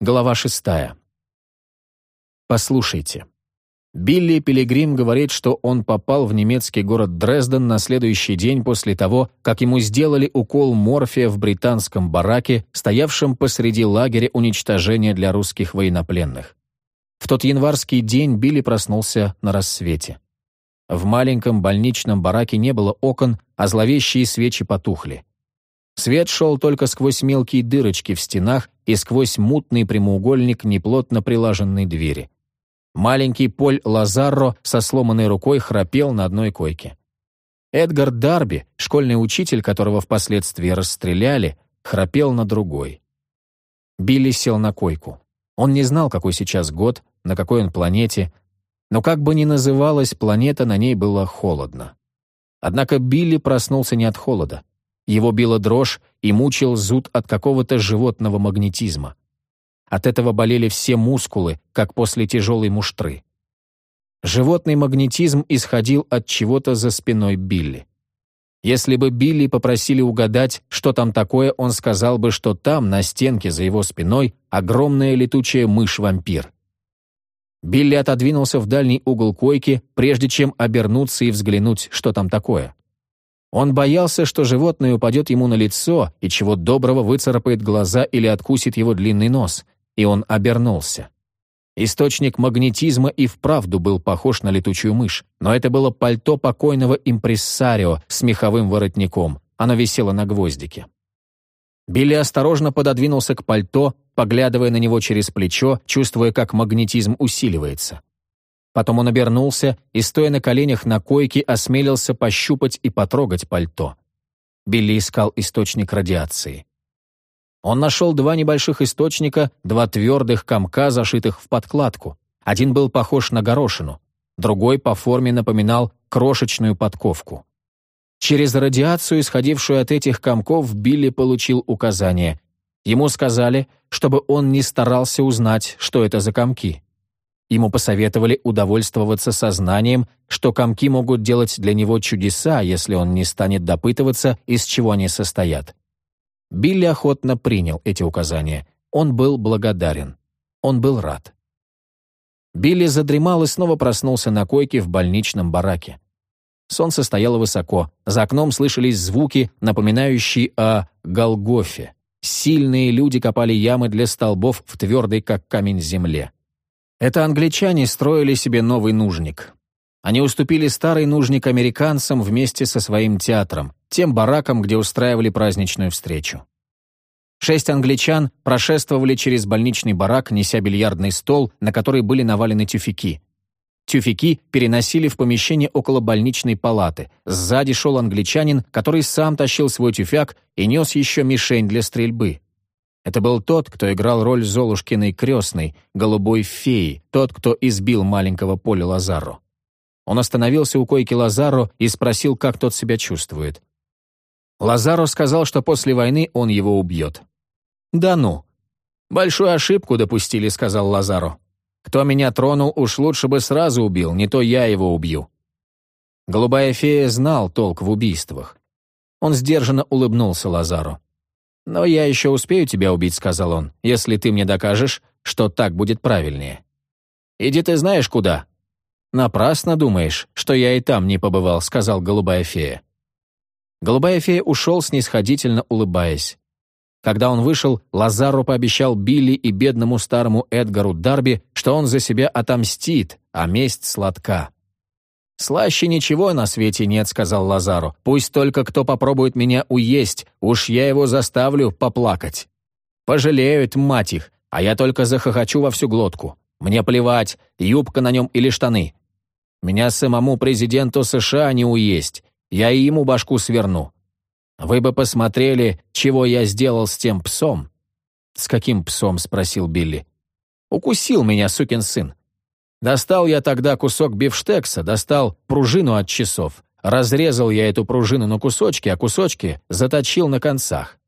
Глава шестая. Послушайте. Билли Пилигрим говорит, что он попал в немецкий город Дрезден на следующий день после того, как ему сделали укол морфия в британском бараке, стоявшем посреди лагеря уничтожения для русских военнопленных. В тот январский день Билли проснулся на рассвете. В маленьком больничном бараке не было окон, а зловещие свечи потухли. Свет шел только сквозь мелкие дырочки в стенах и сквозь мутный прямоугольник неплотно прилаженной двери. Маленький Поль Лазарро со сломанной рукой храпел на одной койке. Эдгар Дарби, школьный учитель, которого впоследствии расстреляли, храпел на другой. Билли сел на койку. Он не знал, какой сейчас год, на какой он планете, но как бы ни называлась планета, на ней было холодно. Однако Билли проснулся не от холода. Его била дрожь и мучил зуд от какого-то животного магнетизма. От этого болели все мускулы, как после тяжелой муштры. Животный магнетизм исходил от чего-то за спиной Билли. Если бы Билли попросили угадать, что там такое, он сказал бы, что там, на стенке за его спиной, огромная летучая мышь-вампир. Билли отодвинулся в дальний угол койки, прежде чем обернуться и взглянуть, что там такое. Он боялся, что животное упадет ему на лицо и чего доброго выцарапает глаза или откусит его длинный нос, и он обернулся. Источник магнетизма и вправду был похож на летучую мышь, но это было пальто покойного импрессарио с меховым воротником. Оно висело на гвоздике. Билли осторожно пододвинулся к пальто, поглядывая на него через плечо, чувствуя, как магнетизм усиливается. Потом он обернулся и, стоя на коленях на койке, осмелился пощупать и потрогать пальто. Билли искал источник радиации. Он нашел два небольших источника, два твердых комка, зашитых в подкладку. Один был похож на горошину, другой по форме напоминал крошечную подковку. Через радиацию, исходившую от этих комков, Билли получил указание. Ему сказали, чтобы он не старался узнать, что это за комки. Ему посоветовали удовольствоваться сознанием, что комки могут делать для него чудеса, если он не станет допытываться, из чего они состоят. Билли охотно принял эти указания. Он был благодарен. Он был рад. Билли задремал и снова проснулся на койке в больничном бараке. Солнце стояло высоко, за окном слышались звуки, напоминающие о Голгофе. Сильные люди копали ямы для столбов в твердой, как камень, земле. Это англичане строили себе новый нужник. Они уступили старый нужник американцам вместе со своим театром, тем баракам, где устраивали праздничную встречу. Шесть англичан прошествовали через больничный барак, неся бильярдный стол, на который были навалены тюфяки. Тюфяки переносили в помещение около больничной палаты. Сзади шел англичанин, который сам тащил свой тюфяк и нес еще мишень для стрельбы. Это был тот, кто играл роль Золушкиной крестной, голубой феи, тот, кто избил маленького Поля Лазаро. Он остановился у койки Лазаро и спросил, как тот себя чувствует. Лазаро сказал, что после войны он его убьет. «Да ну!» «Большую ошибку допустили», — сказал Лазаро. «Кто меня тронул, уж лучше бы сразу убил, не то я его убью». Голубая фея знал толк в убийствах. Он сдержанно улыбнулся Лазару. «Но я еще успею тебя убить», — сказал он, «если ты мне докажешь, что так будет правильнее». «Иди ты знаешь куда». «Напрасно думаешь, что я и там не побывал», — сказал голубая фея. Голубая фея ушел, снисходительно улыбаясь. Когда он вышел, Лазару пообещал Билли и бедному старому Эдгару Дарби, что он за себя отомстит, а месть сладка. «Слаще ничего на свете нет», — сказал Лазару. «Пусть только кто попробует меня уесть, уж я его заставлю поплакать. Пожалеют, мать их, а я только захохочу во всю глотку. Мне плевать, юбка на нем или штаны. Меня самому президенту США не уесть, я и ему башку сверну. Вы бы посмотрели, чего я сделал с тем псом». «С каким псом?» — спросил Билли. «Укусил меня, сукин сын. Достал я тогда кусок бифштекса, достал пружину от часов. Разрезал я эту пружину на кусочки, а кусочки заточил на концах.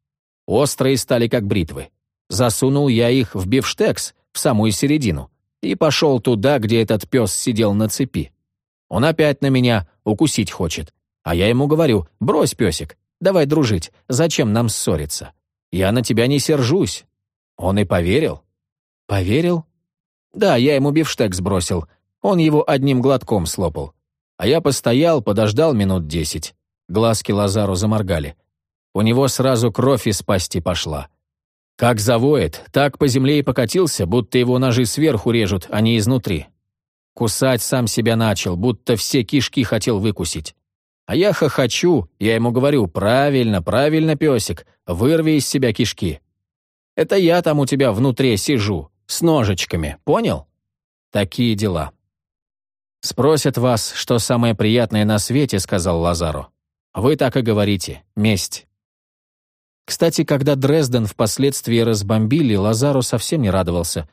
Острые стали как бритвы. Засунул я их в бифштекс, в самую середину, и пошел туда, где этот пес сидел на цепи. Он опять на меня укусить хочет. А я ему говорю, брось, песик, давай дружить, зачем нам ссориться? Я на тебя не сержусь. Он и поверил. «Поверил?» «Да, я ему бифштег сбросил. Он его одним глотком слопал. А я постоял, подождал минут десять. Глазки Лазару заморгали. У него сразу кровь из пасти пошла. Как завоет, так по земле и покатился, будто его ножи сверху режут, а не изнутри. Кусать сам себя начал, будто все кишки хотел выкусить. А я хохочу, я ему говорю, правильно, правильно, песик, вырви из себя кишки. Это я там у тебя внутри сижу, с ножичками, понял? Такие дела. «Спросят вас, что самое приятное на свете», — сказал Лазару. «Вы так и говорите. Месть». Кстати, когда Дрезден впоследствии разбомбили, Лазару совсем не радовался.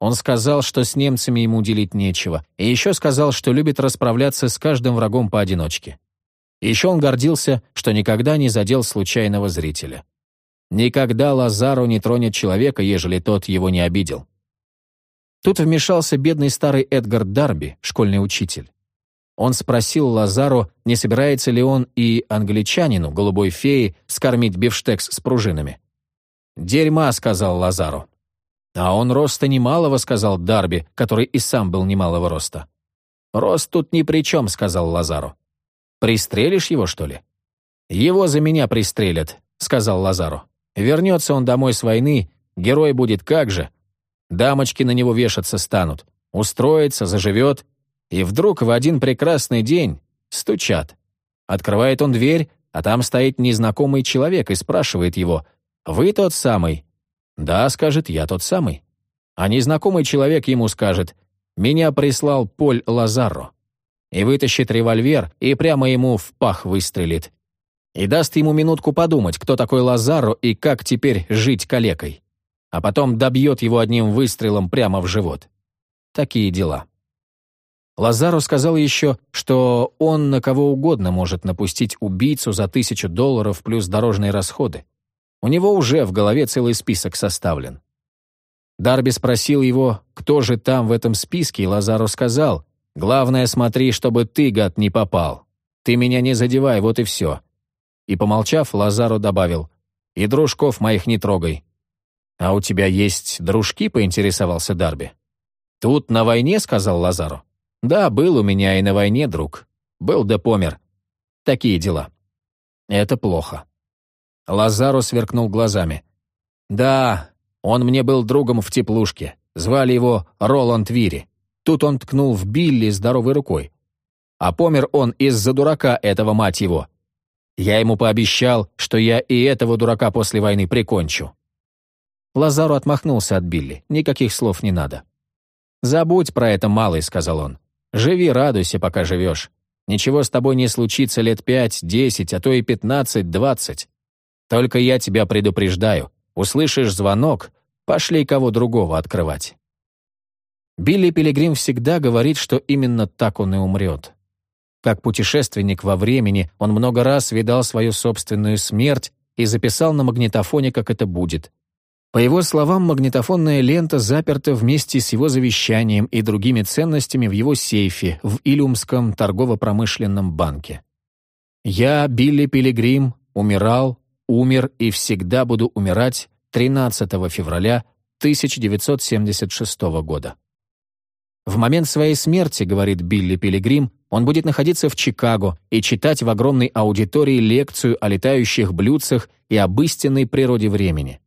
Он сказал, что с немцами ему делить нечего, и еще сказал, что любит расправляться с каждым врагом поодиночке. Еще он гордился, что никогда не задел случайного зрителя. Никогда Лазару не тронет человека, ежели тот его не обидел. Тут вмешался бедный старый Эдгар Дарби, школьный учитель. Он спросил Лазару, не собирается ли он и англичанину, голубой феи, скормить бифштекс с пружинами. «Дерьма», — сказал Лазару. «А он роста немалого», — сказал Дарби, который и сам был немалого роста. «Рост тут ни при чем», — сказал Лазару. «Пристрелишь его, что ли?» «Его за меня пристрелят», — сказал Лазару. «Вернется он домой с войны, герой будет как же, Дамочки на него вешаться станут. Устроится, заживет. И вдруг в один прекрасный день стучат. Открывает он дверь, а там стоит незнакомый человек и спрашивает его, «Вы тот самый?» «Да», — скажет, «я тот самый». А незнакомый человек ему скажет, «Меня прислал Поль Лазарро». И вытащит револьвер и прямо ему в пах выстрелит. И даст ему минутку подумать, кто такой Лазаро и как теперь жить калекой а потом добьет его одним выстрелом прямо в живот. Такие дела. Лазару сказал еще, что он на кого угодно может напустить убийцу за тысячу долларов плюс дорожные расходы. У него уже в голове целый список составлен. Дарби спросил его, кто же там в этом списке, и Лазару сказал, «Главное, смотри, чтобы ты, гад, не попал. Ты меня не задевай, вот и все». И, помолчав, Лазару добавил, «И дружков моих не трогай, «А у тебя есть дружки?» — поинтересовался Дарби. «Тут на войне?» — сказал Лазару. «Да, был у меня и на войне друг. Был да помер. Такие дела». «Это плохо». Лазару сверкнул глазами. «Да, он мне был другом в теплушке. Звали его Роланд Вири. Тут он ткнул в Билли здоровой рукой. А помер он из-за дурака этого, мать его. Я ему пообещал, что я и этого дурака после войны прикончу. Лазару отмахнулся от Билли. Никаких слов не надо. «Забудь про это, малый», — сказал он. «Живи, радуйся, пока живешь. Ничего с тобой не случится лет пять, десять, а то и пятнадцать, двадцать. Только я тебя предупреждаю. Услышишь звонок, пошли кого другого открывать». Билли Пилигрим всегда говорит, что именно так он и умрет. Как путешественник во времени, он много раз видал свою собственную смерть и записал на магнитофоне, как это будет. По его словам, магнитофонная лента заперта вместе с его завещанием и другими ценностями в его сейфе в Илюмском торгово-промышленном банке. «Я, Билли Пилигрим, умирал, умер и всегда буду умирать 13 февраля 1976 года». В момент своей смерти, говорит Билли Пилигрим, он будет находиться в Чикаго и читать в огромной аудитории лекцию о летающих блюдцах и об истинной природе времени.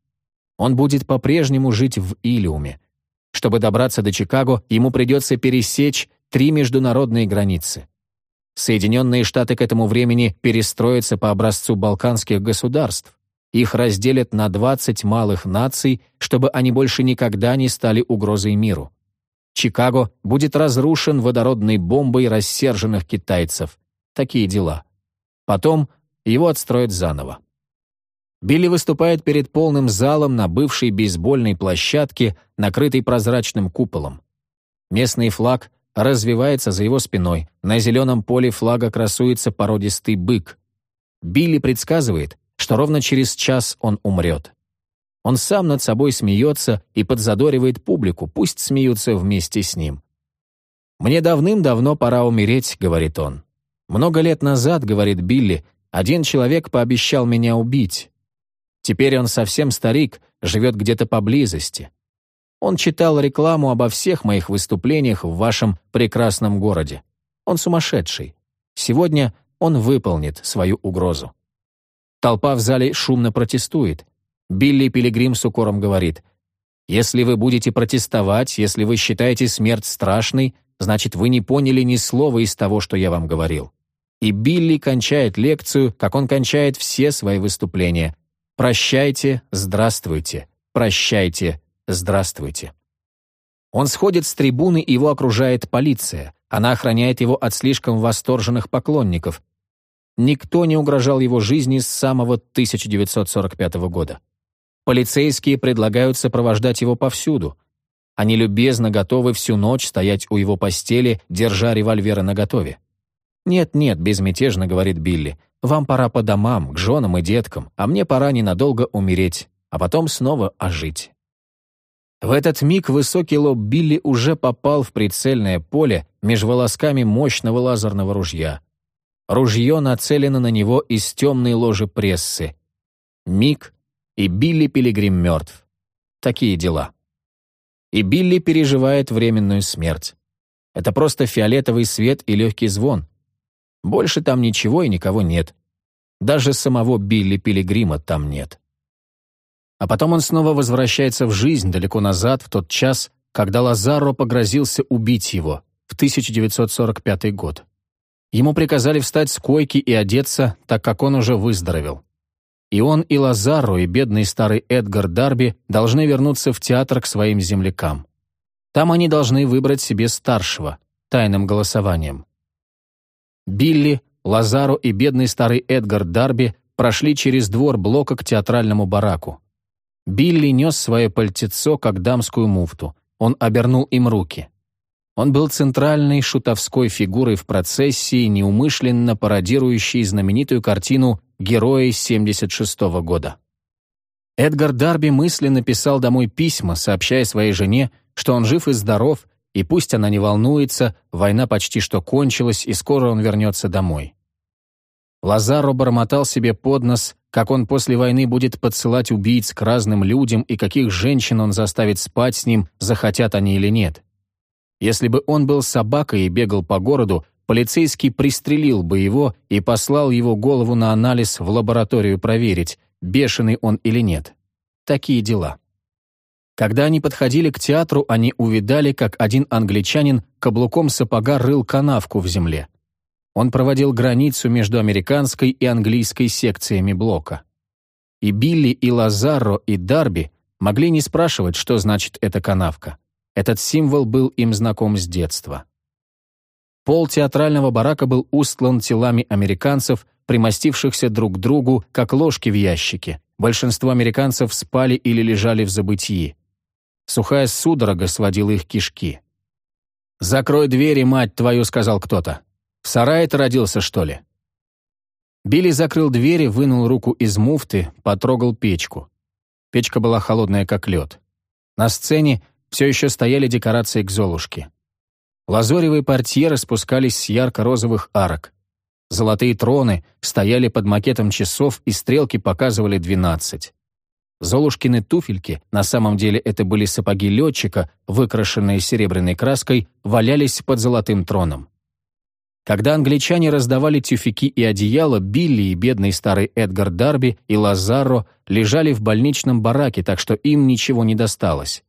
Он будет по-прежнему жить в Илиуме. Чтобы добраться до Чикаго, ему придется пересечь три международные границы. Соединенные Штаты к этому времени перестроятся по образцу балканских государств. Их разделят на 20 малых наций, чтобы они больше никогда не стали угрозой миру. Чикаго будет разрушен водородной бомбой рассерженных китайцев. Такие дела. Потом его отстроят заново. Билли выступает перед полным залом на бывшей бейсбольной площадке, накрытой прозрачным куполом. Местный флаг развивается за его спиной. На зеленом поле флага красуется породистый бык. Билли предсказывает, что ровно через час он умрет. Он сам над собой смеется и подзадоривает публику, пусть смеются вместе с ним. «Мне давным-давно пора умереть», — говорит он. «Много лет назад, — говорит Билли, — один человек пообещал меня убить. Теперь он совсем старик, живет где-то поблизости. Он читал рекламу обо всех моих выступлениях в вашем прекрасном городе. Он сумасшедший. Сегодня он выполнит свою угрозу. Толпа в зале шумно протестует. Билли Пилигрим с укором говорит, «Если вы будете протестовать, если вы считаете смерть страшной, значит, вы не поняли ни слова из того, что я вам говорил». И Билли кончает лекцию, как он кончает все свои выступления. «Прощайте, здравствуйте, прощайте, здравствуйте». Он сходит с трибуны, его окружает полиция. Она охраняет его от слишком восторженных поклонников. Никто не угрожал его жизни с самого 1945 года. Полицейские предлагают сопровождать его повсюду. Они любезно готовы всю ночь стоять у его постели, держа револьверы наготове. «Нет-нет», — безмятежно говорит Билли, «вам пора по домам, к женам и деткам, а мне пора ненадолго умереть, а потом снова ожить». В этот миг высокий лоб Билли уже попал в прицельное поле меж волосками мощного лазерного ружья. Ружье нацелено на него из темной ложи прессы. Миг, и Билли Пилигрим мертв. Такие дела. И Билли переживает временную смерть. Это просто фиолетовый свет и легкий звон. Больше там ничего и никого нет. Даже самого Билли Пилигрима там нет. А потом он снова возвращается в жизнь далеко назад, в тот час, когда Лазаро погрозился убить его, в 1945 год. Ему приказали встать с койки и одеться, так как он уже выздоровел. И он, и Лазаро, и бедный старый Эдгар Дарби должны вернуться в театр к своим землякам. Там они должны выбрать себе старшего, тайным голосованием. Билли, Лазаро и бедный старый Эдгар Дарби прошли через двор блока к театральному бараку. Билли нес свое пальтецо, как дамскую муфту. Он обернул им руки. Он был центральной шутовской фигурой в процессии, неумышленно пародирующей знаменитую картину «Герои 76 -го года». Эдгар Дарби мысленно писал домой письма, сообщая своей жене, что он жив и здоров, и пусть она не волнуется, война почти что кончилась, и скоро он вернется домой. Лазаро бормотал себе под нос, как он после войны будет подсылать убийц к разным людям и каких женщин он заставит спать с ним, захотят они или нет. Если бы он был собакой и бегал по городу, полицейский пристрелил бы его и послал его голову на анализ в лабораторию проверить, бешеный он или нет. Такие дела. Когда они подходили к театру, они увидали, как один англичанин каблуком сапога рыл канавку в земле. Он проводил границу между американской и английской секциями блока. И Билли, и Лазаро, и Дарби могли не спрашивать, что значит эта канавка. Этот символ был им знаком с детства. Пол театрального барака был устлан телами американцев, примостившихся друг к другу, как ложки в ящике. Большинство американцев спали или лежали в забытии. Сухая судорога сводила их кишки. «Закрой двери, мать твою», — сказал кто-то. В сарае ты родился, что ли?» Билли закрыл двери, вынул руку из муфты, потрогал печку. Печка была холодная, как лед. На сцене все еще стояли декорации к Золушке. Лазоревые портьеры спускались с ярко-розовых арок. Золотые троны стояли под макетом часов, и стрелки показывали двенадцать. Золушкины туфельки, на самом деле это были сапоги летчика, выкрашенные серебряной краской, валялись под золотым троном. Когда англичане раздавали тюфяки и одеяла, Билли и бедный старый Эдгар Дарби и Лазаро лежали в больничном бараке, так что им ничего не досталось.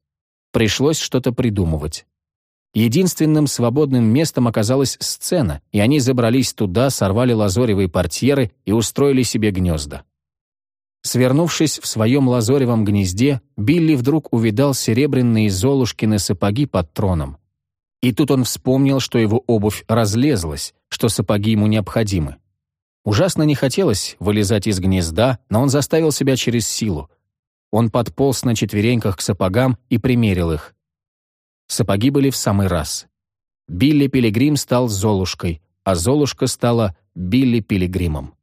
Пришлось что-то придумывать. Единственным свободным местом оказалась сцена, и они забрались туда, сорвали лазоревые портьеры и устроили себе гнезда. Свернувшись в своем лазоревом гнезде, Билли вдруг увидал серебряные золушкины сапоги под троном. И тут он вспомнил, что его обувь разлезлась, что сапоги ему необходимы. Ужасно не хотелось вылезать из гнезда, но он заставил себя через силу. Он подполз на четвереньках к сапогам и примерил их. Сапоги были в самый раз. Билли Пилигрим стал Золушкой, а Золушка стала Билли Пилигримом.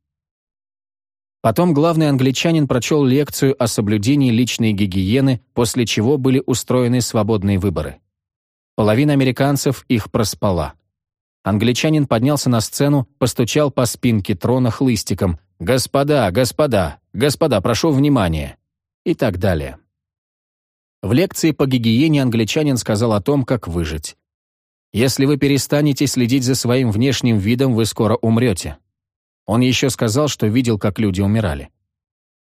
Потом главный англичанин прочел лекцию о соблюдении личной гигиены, после чего были устроены свободные выборы. Половина американцев их проспала. Англичанин поднялся на сцену, постучал по спинке трона хлыстиком. «Господа, господа, господа, прошу внимания!» И так далее. В лекции по гигиене англичанин сказал о том, как выжить. «Если вы перестанете следить за своим внешним видом, вы скоро умрете». Он еще сказал, что видел, как люди умирали.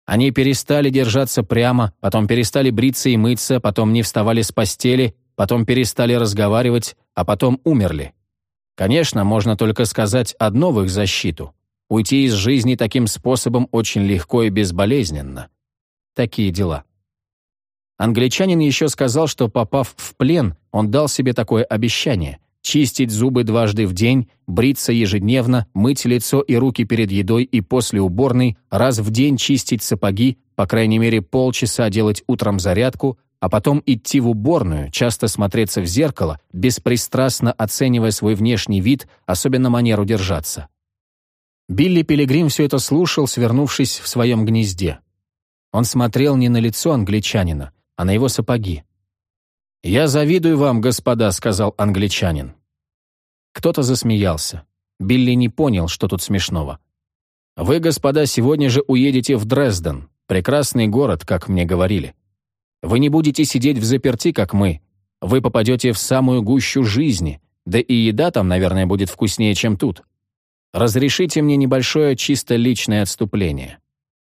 Они перестали держаться прямо, потом перестали бриться и мыться, потом не вставали с постели, потом перестали разговаривать, а потом умерли. Конечно, можно только сказать одно в их защиту. Уйти из жизни таким способом очень легко и безболезненно. Такие дела. Англичанин еще сказал, что, попав в плен, он дал себе такое обещание — чистить зубы дважды в день, бриться ежедневно, мыть лицо и руки перед едой и после уборной, раз в день чистить сапоги, по крайней мере полчаса делать утром зарядку, а потом идти в уборную, часто смотреться в зеркало, беспристрастно оценивая свой внешний вид, особенно манеру держаться. Билли Пилигрим все это слушал, свернувшись в своем гнезде. Он смотрел не на лицо англичанина, а на его сапоги. «Я завидую вам, господа», — сказал англичанин. Кто-то засмеялся. Билли не понял, что тут смешного. «Вы, господа, сегодня же уедете в Дрезден. Прекрасный город, как мне говорили. Вы не будете сидеть в заперти, как мы. Вы попадете в самую гущу жизни, да и еда там, наверное, будет вкуснее, чем тут. Разрешите мне небольшое чисто личное отступление.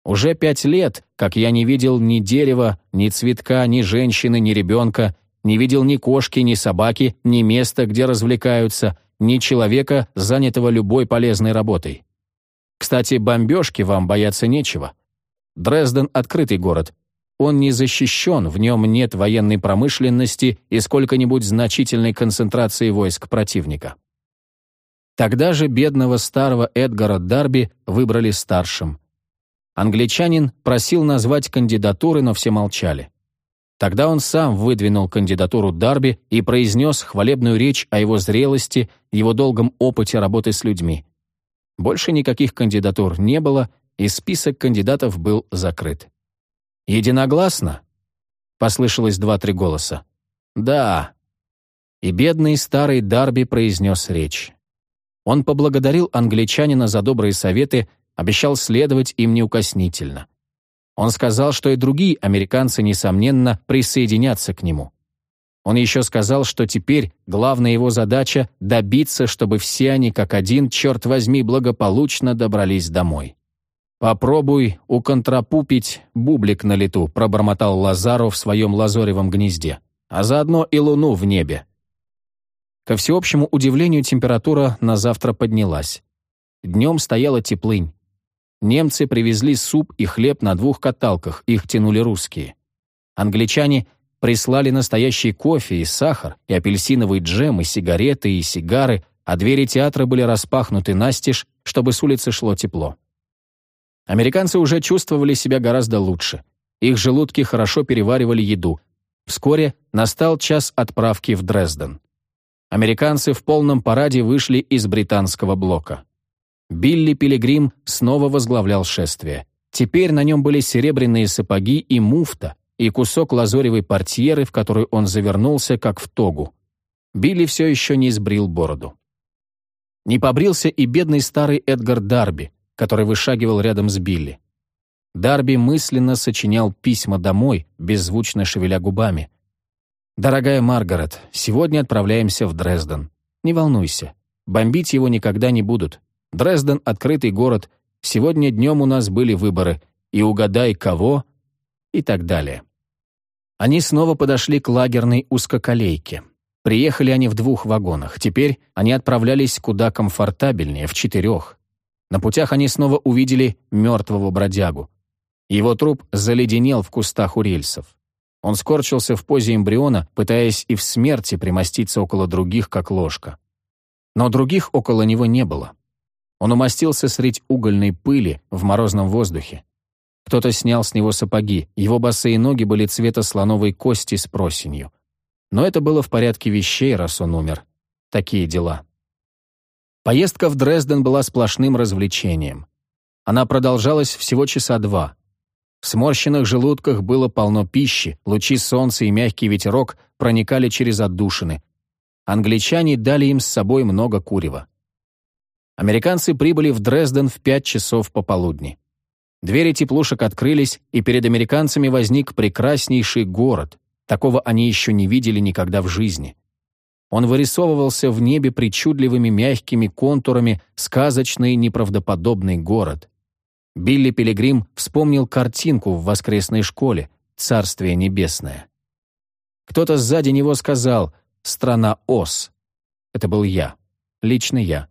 Уже пять лет, как я не видел ни дерева, ни цветка, ни женщины, ни ребенка, не видел ни кошки, ни собаки, ни места, где развлекаются, ни человека, занятого любой полезной работой. Кстати, бомбежки вам бояться нечего. Дрезден — открытый город. Он не защищен, в нем нет военной промышленности и сколько-нибудь значительной концентрации войск противника. Тогда же бедного старого Эдгара Дарби выбрали старшим. Англичанин просил назвать кандидатуры, но все молчали. Тогда он сам выдвинул кандидатуру Дарби и произнес хвалебную речь о его зрелости, его долгом опыте работы с людьми. Больше никаких кандидатур не было, и список кандидатов был закрыт. «Единогласно?» — послышалось два-три голоса. «Да». И бедный старый Дарби произнес речь. Он поблагодарил англичанина за добрые советы, обещал следовать им неукоснительно. Он сказал, что и другие американцы, несомненно, присоединятся к нему. Он еще сказал, что теперь главная его задача — добиться, чтобы все они, как один, черт возьми, благополучно добрались домой. «Попробуй уконтрапупить бублик на лету», — пробормотал Лазару в своем лазоревом гнезде, а заодно и луну в небе. Ко всеобщему удивлению температура на завтра поднялась. Днем стояла теплынь. Немцы привезли суп и хлеб на двух каталках, их тянули русские. Англичане прислали настоящий кофе и сахар, и апельсиновый джем, и сигареты, и сигары, а двери театра были распахнуты настежь, чтобы с улицы шло тепло. Американцы уже чувствовали себя гораздо лучше. Их желудки хорошо переваривали еду. Вскоре настал час отправки в Дрезден. Американцы в полном параде вышли из британского блока. Билли Пилигрим снова возглавлял шествие. Теперь на нем были серебряные сапоги и муфта, и кусок лазоревой портьеры, в которую он завернулся, как в тогу. Билли все еще не сбрил бороду. Не побрился и бедный старый Эдгар Дарби, который вышагивал рядом с Билли. Дарби мысленно сочинял письма домой, беззвучно шевеля губами. «Дорогая Маргарет, сегодня отправляемся в Дрезден. Не волнуйся, бомбить его никогда не будут. Дрезден — открытый город. Сегодня днем у нас были выборы. И угадай, кого, и так далее. Они снова подошли к лагерной узкоколейке. Приехали они в двух вагонах. Теперь они отправлялись куда комфортабельнее, в четырех. На путях они снова увидели мертвого бродягу. Его труп заледенел в кустах у рельсов. Он скорчился в позе эмбриона, пытаясь и в смерти примоститься около других, как ложка. Но других около него не было. Он умостился средь угольной пыли в морозном воздухе. Кто-то снял с него сапоги, его босые ноги были цвета слоновой кости с просенью. Но это было в порядке вещей, раз он умер. Такие дела. Поездка в Дрезден была сплошным развлечением. Она продолжалась всего часа два. В сморщенных желудках было полно пищи, лучи солнца и мягкий ветерок проникали через отдушины. Англичане дали им с собой много курева. Американцы прибыли в Дрезден в пять часов пополудни. Двери теплушек открылись, и перед американцами возник прекраснейший город. Такого они еще не видели никогда в жизни. Он вырисовывался в небе причудливыми мягкими контурами сказочный неправдоподобный город. Билли Пилигрим вспомнил картинку в воскресной школе «Царствие небесное». Кто-то сзади него сказал «Страна Ос». Это был я. Лично я.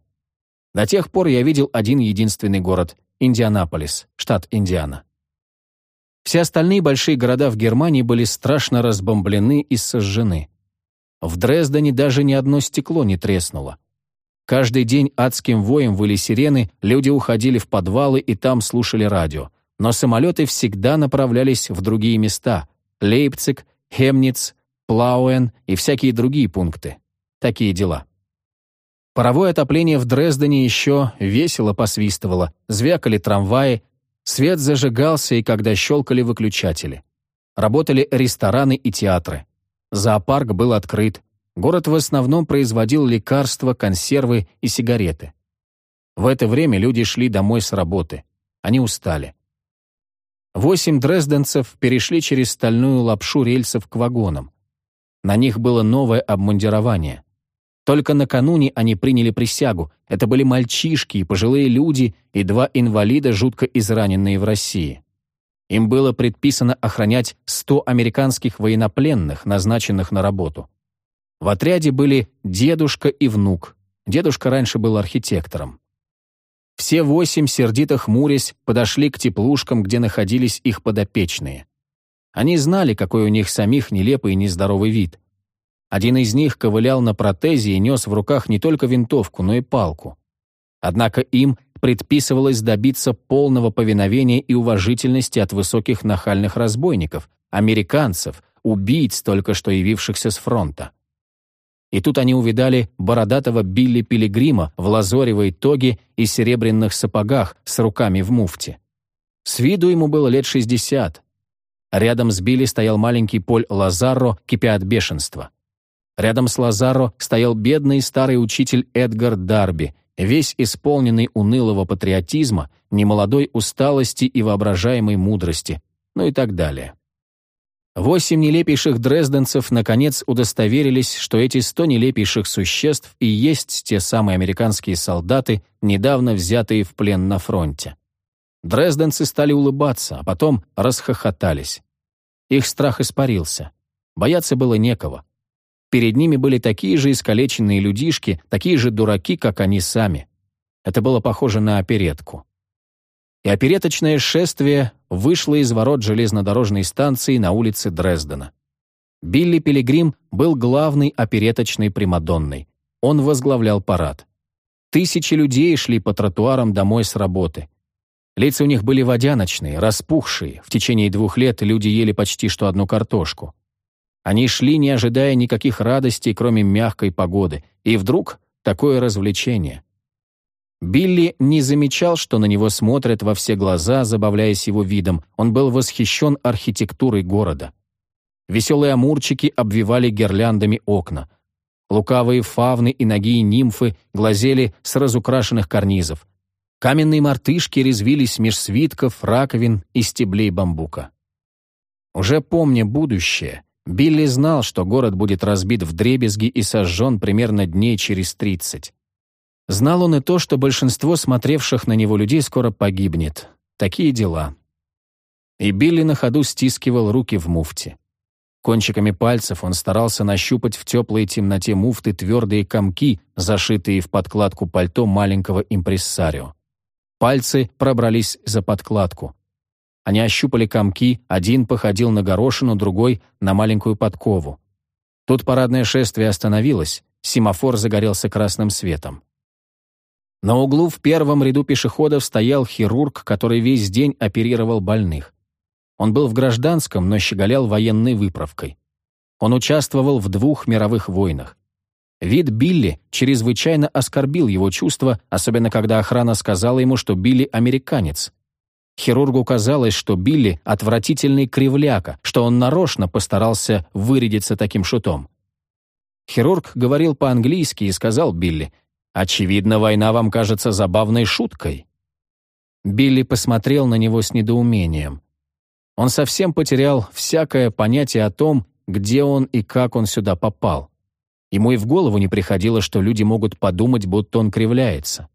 До тех пор я видел один единственный город — Индианаполис, штат Индиана. Все остальные большие города в Германии были страшно разбомблены и сожжены. В Дрездене даже ни одно стекло не треснуло. Каждый день адским воем выли сирены, люди уходили в подвалы и там слушали радио. Но самолеты всегда направлялись в другие места — Лейпциг, Хемниц, Плауэн и всякие другие пункты. Такие дела. Паровое отопление в Дрездене еще весело посвистывало, звякали трамваи, свет зажигался и когда щелкали выключатели. Работали рестораны и театры. Зоопарк был открыт. Город в основном производил лекарства, консервы и сигареты. В это время люди шли домой с работы. Они устали. Восемь дрезденцев перешли через стальную лапшу рельсов к вагонам. На них было новое обмундирование. Только накануне они приняли присягу. Это были мальчишки и пожилые люди и два инвалида, жутко израненные в России. Им было предписано охранять 100 американских военнопленных, назначенных на работу. В отряде были дедушка и внук. Дедушка раньше был архитектором. Все восемь, сердито хмурясь, подошли к теплушкам, где находились их подопечные. Они знали, какой у них самих нелепый и нездоровый вид. Один из них ковылял на протезе и нес в руках не только винтовку, но и палку. Однако им предписывалось добиться полного повиновения и уважительности от высоких нахальных разбойников, американцев, убийц, только что явившихся с фронта. И тут они увидали бородатого Билли Пилигрима в лазоревой тоге и серебряных сапогах с руками в муфте. С виду ему было лет шестьдесят. Рядом с Билли стоял маленький Поль Лазарро, кипя от бешенства. Рядом с Лазарро стоял бедный старый учитель Эдгар Дарби, весь исполненный унылого патриотизма, немолодой усталости и воображаемой мудрости, ну и так далее. Восемь нелепейших дрезденцев наконец удостоверились, что эти сто нелепейших существ и есть те самые американские солдаты, недавно взятые в плен на фронте. Дрезденцы стали улыбаться, а потом расхохотались. Их страх испарился. Бояться было некого. Перед ними были такие же искалеченные людишки, такие же дураки, как они сами. Это было похоже на оперетку. И опереточное шествие вышло из ворот железнодорожной станции на улице Дрездена. Билли Пилигрим был главной опереточной Примадонной. Он возглавлял парад. Тысячи людей шли по тротуарам домой с работы. Лица у них были водяночные, распухшие. В течение двух лет люди ели почти что одну картошку. Они шли, не ожидая никаких радостей, кроме мягкой погоды. И вдруг такое развлечение. Билли не замечал, что на него смотрят во все глаза, забавляясь его видом. Он был восхищен архитектурой города. Веселые амурчики обвивали гирляндами окна. Лукавые фавны и ноги нимфы глазели с разукрашенных карнизов. Каменные мартышки резвились меж свитков, раковин и стеблей бамбука. Уже помня будущее, Билли знал, что город будет разбит в дребезги и сожжен примерно дней через тридцать. Знал он и то, что большинство смотревших на него людей скоро погибнет. Такие дела. И Билли на ходу стискивал руки в муфте. Кончиками пальцев он старался нащупать в теплой темноте муфты твердые комки, зашитые в подкладку пальто маленького импрессарио. Пальцы пробрались за подкладку. Они ощупали комки, один походил на горошину, другой — на маленькую подкову. Тут парадное шествие остановилось, семафор загорелся красным светом. На углу в первом ряду пешеходов стоял хирург, который весь день оперировал больных. Он был в гражданском, но щеголял военной выправкой. Он участвовал в двух мировых войнах. Вид Билли чрезвычайно оскорбил его чувства, особенно когда охрана сказала ему, что Билли американец. Хирургу казалось, что Билли — отвратительный кривляка, что он нарочно постарался вырядиться таким шутом. Хирург говорил по-английски и сказал Билли, «Очевидно, война вам кажется забавной шуткой». Билли посмотрел на него с недоумением. Он совсем потерял всякое понятие о том, где он и как он сюда попал. Ему и в голову не приходило, что люди могут подумать, будто он кривляется.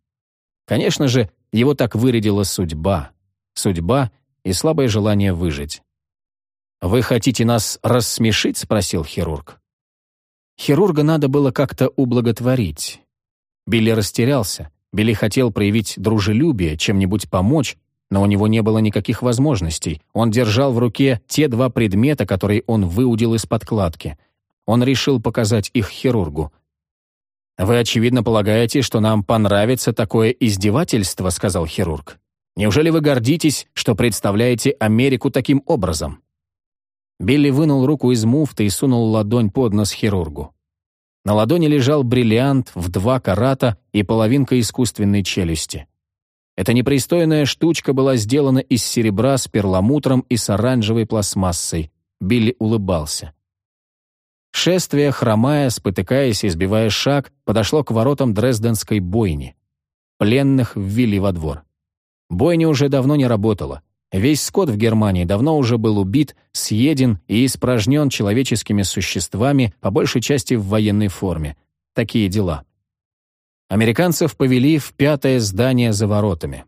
Конечно же, его так вырядила судьба. Судьба и слабое желание выжить. «Вы хотите нас рассмешить?» — спросил хирург. Хирурга надо было как-то ублаготворить. Билли растерялся. Билли хотел проявить дружелюбие, чем-нибудь помочь, но у него не было никаких возможностей. Он держал в руке те два предмета, которые он выудил из подкладки. Он решил показать их хирургу. «Вы, очевидно, полагаете, что нам понравится такое издевательство», — сказал хирург. «Неужели вы гордитесь, что представляете Америку таким образом?» Билли вынул руку из муфты и сунул ладонь под нос хирургу. На ладони лежал бриллиант в два карата и половинка искусственной челюсти. Эта непристойная штучка была сделана из серебра с перламутром и с оранжевой пластмассой. Билли улыбался. Шествие, хромая, спотыкаясь и сбивая шаг, подошло к воротам Дрезденской бойни. Пленных ввели во двор. Бойня уже давно не работала. Весь скот в Германии давно уже был убит, съеден и испражнен человеческими существами, по большей части в военной форме. Такие дела. Американцев повели в пятое здание за воротами.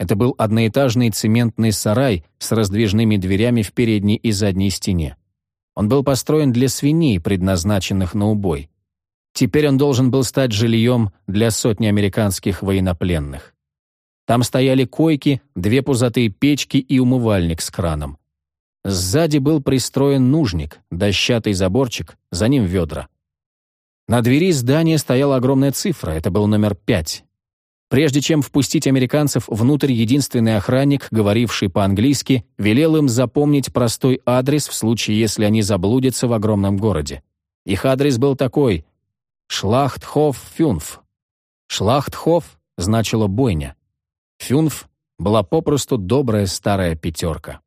Это был одноэтажный цементный сарай с раздвижными дверями в передней и задней стене. Он был построен для свиней, предназначенных на убой. Теперь он должен был стать жильем для сотни американских военнопленных. Там стояли койки, две пузатые печки и умывальник с краном. Сзади был пристроен нужник, дощатый заборчик, за ним ведра. На двери здания стояла огромная цифра, это был номер пять. Прежде чем впустить американцев внутрь, единственный охранник, говоривший по-английски, велел им запомнить простой адрес в случае, если они заблудятся в огромном городе. Их адрес был такой — Шлахтхоф-Фюнф. Шлахтхоф значило «бойня». Фюнф была попросту добрая старая пятерка.